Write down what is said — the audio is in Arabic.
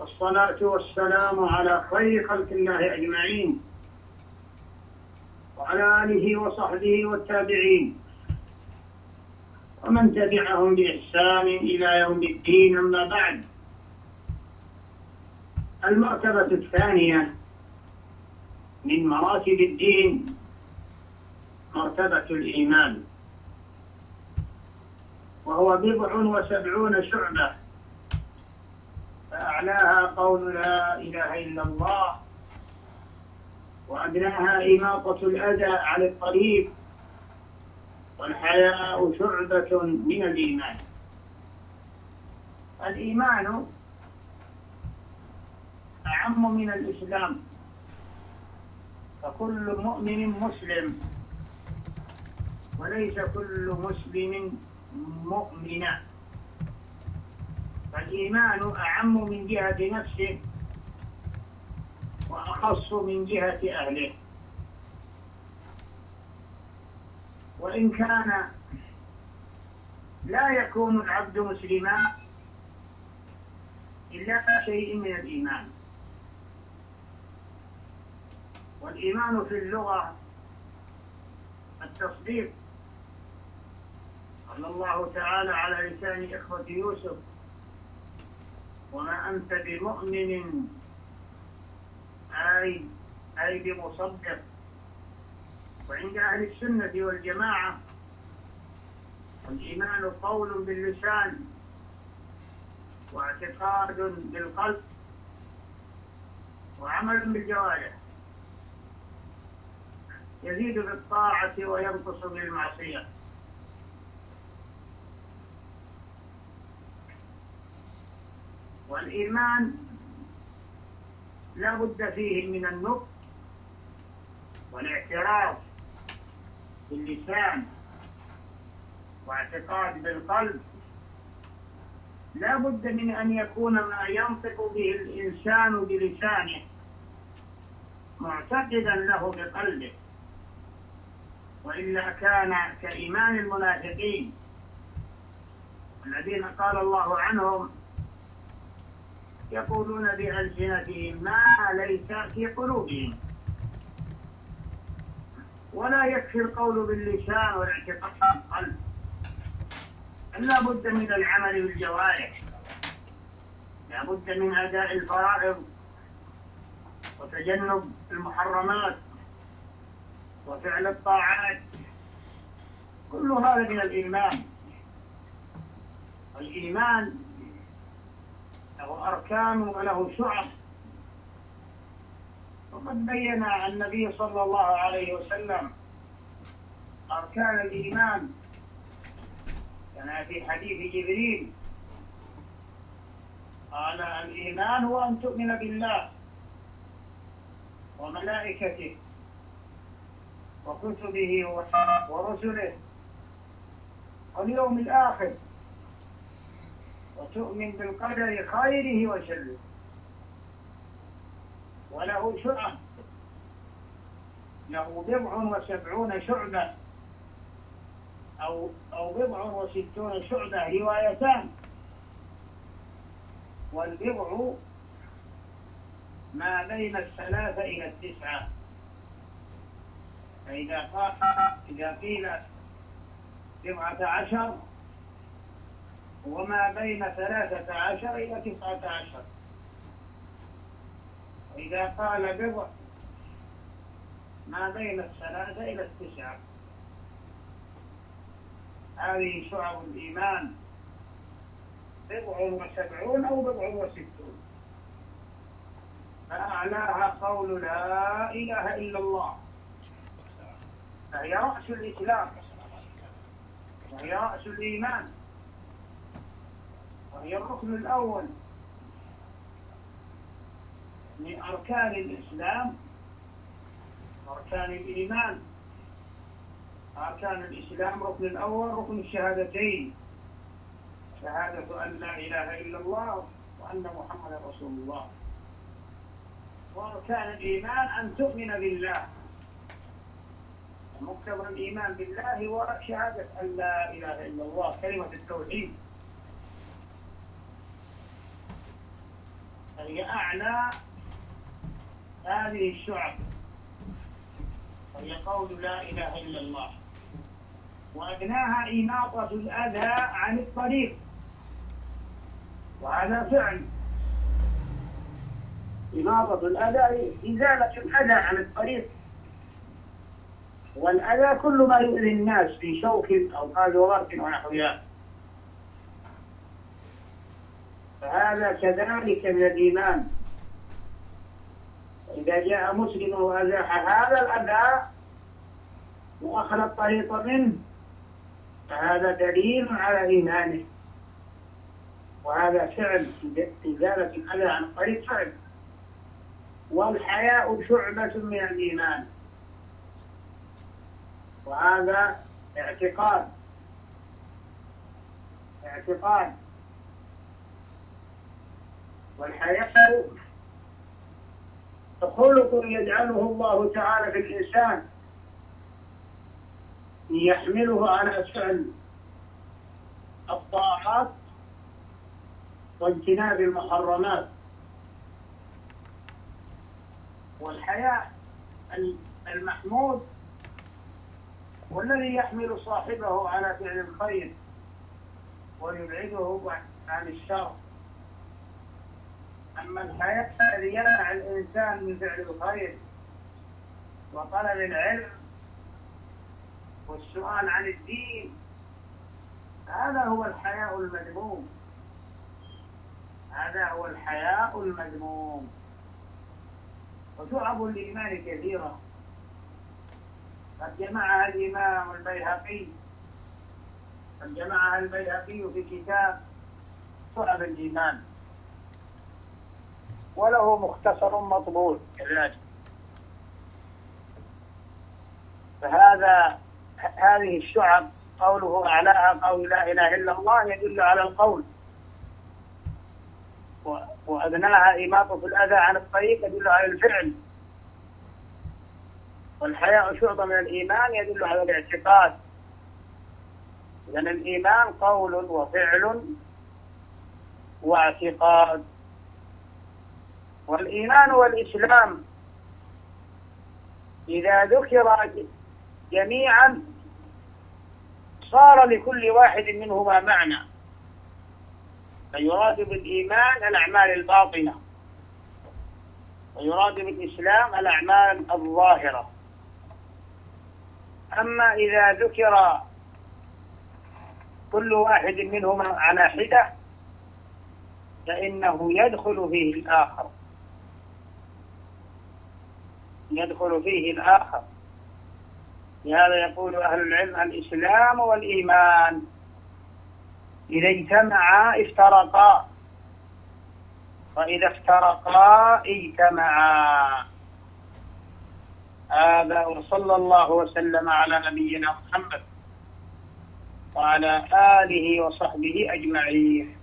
والصلاة والسلام على خير خلق الله أجمعين. وعلى آله وصحبه والتابعين. ومن تبعهم بإحسان إلى يوم الدين أما بعد. المرتبة الثانية من مراتب الدين مرتبة الإيمان. وهو بضع وسبعون شعبة. فأعلاها قول لا إله إلا الله وأدناها إماطة الأذى على الطريق والحياء شعبة من الإيمان. الإيمان أعم من الإسلام. فكل مؤمن مسلم وليس كل مسلم مؤمنا. فالإيمان أعم من جهة نفسه وأخص من جهة أهله. وإن كان لا يكون العبد مسلما إلا شيء من الإيمان. والإيمان في اللغة التصديق. قال الله تعالى على لسان إخوة يوسف. وما أنت بمؤمن. أي أي بمصدق. وعند أهل السنة والجماعة الإيمان قول باللسان واعتقاد بالقلب وعمل بالجوارح. يزيد بالطاعة وينقص بالمعصية والإيمان لا بد فيه من النطق والاعتراف باللسان واعتقاد بالقلب. لا بد من أن يكون ما ينطق به الإنسان بلسانه معتقدا له بقلبه. وإلا كان كإيمان المنافقين الذين قال الله عنهم يقولون بألسنتهم ما ليس في قلوبهم. ولا يكفي القول باللسان والاعتقاد بالقلب لا بد من العمل بالجوارح. لا بد من أداء الفرائض وتجنب المحرمات وفعل الطاعات. كل هذا من الإيمان. الإيمان له أركان وله شعب وقد بين النبي صلى الله عليه وسلم أركان الإيمان. كما في حديث جبريل. قال الإيمان هو أن تؤمن بالله وملائكته وكتبه ورسله واليوم الآخر. وتؤمن بالقدر خيره وشره. وله شعب له بضع وسبعون شعبة. أو أو بضع وستون شعبة روايتان. والبضع ما بين الثلاثة إلى التسعة. فإذا قال إذا قيل بضعة عشر وما بين ثلاثة عشر إلى تسعة عشر. وإذا قال بضع ما بين الثلاثة إلى التسعة. هذه شعب الإيمان. بضع وسبعون أو بضع وستون. فأعلاها قول لا إله إلا الله. فهي رأس الإسلام. وهي رأس الإيمان. وهي الركن الأول. من أركان الإسلام أركان الإيمان. أركان الإسلام ركن الأول ركن الشهادتين. شهادة أن لا إله إلا الله وأن محمدا رسول الله. وأركان الإيمان أن تؤمن بالله. مقتضى الإيمان بالله وشهادة أن لا إله إلا الله كلمة التوحيد. وهي أعلى هذه الشعب. وهي قول لا إله إلا الله. وأدناها إماطة الأذى عن الطريق. وهذا فعل. إماطة الأذى إزالة الأذى عن الطريق. والأذى كل ما يؤذي الناس في شوك أو قاذورات ونحوها. فهذا كذلك من الإيمان. إذا جاء مسلم وأزاح هذا الأذى وأخذ الطريق منه فهذا دليل على إيمانه. وهذا فعل إزالة الأذى عن الطريق فعل. والحياء شعبة من الإيمان. وهذا اعتقاد. اعتقاد. والحياء خلق يجعله الله تعالى في الإنسان يحمله على فعل الطاعات واجتناب المحرمات. والحياء المحمود والذي يحمل صاحبه على فعل الخير ويبعده عن الشر. أما الحياء الذي يمنع الإنسان من فعل الخير وطلب العلم والسؤال عن الدين هذا هو الحياء المذموم. هذا هو الحياء المذموم. وشعب الإيمان كثيرة قد جمعها الإمام البيهقي قد جمعها البيهقي في كتاب شعب الإيمان. وله مختصر مطبوع. كذلك. فهذا هذه الشعب قوله أعلاها قول لا إله إلا الله يدل على القول. وأدناها إماطة الأذى عن الطريق يدل على الفعل. والحياء شعبة من الإيمان يدل على الاعتقاد. لأن الإيمان قول وفعل واعتقاد. والإيمان والإسلام. إذا ذكر جميعا صار لكل واحد منهما معنى. فيراد بالإيمان الأعمال الباطنة. ويراد بالإسلام الأعمال الظاهرة. أما إذا ذكر كل واحد منهما على حدة فإنه يدخل فيه الآخر. يدخل فيه الآخر. لهذا يقول أهل العلم الإسلام والإيمان. إذا اجتمعا افترقا. وإذا افترقا اجتمعا. هذا وصلى الله وسلم على نبينا محمد وعلى آله وصحبه أجمعين.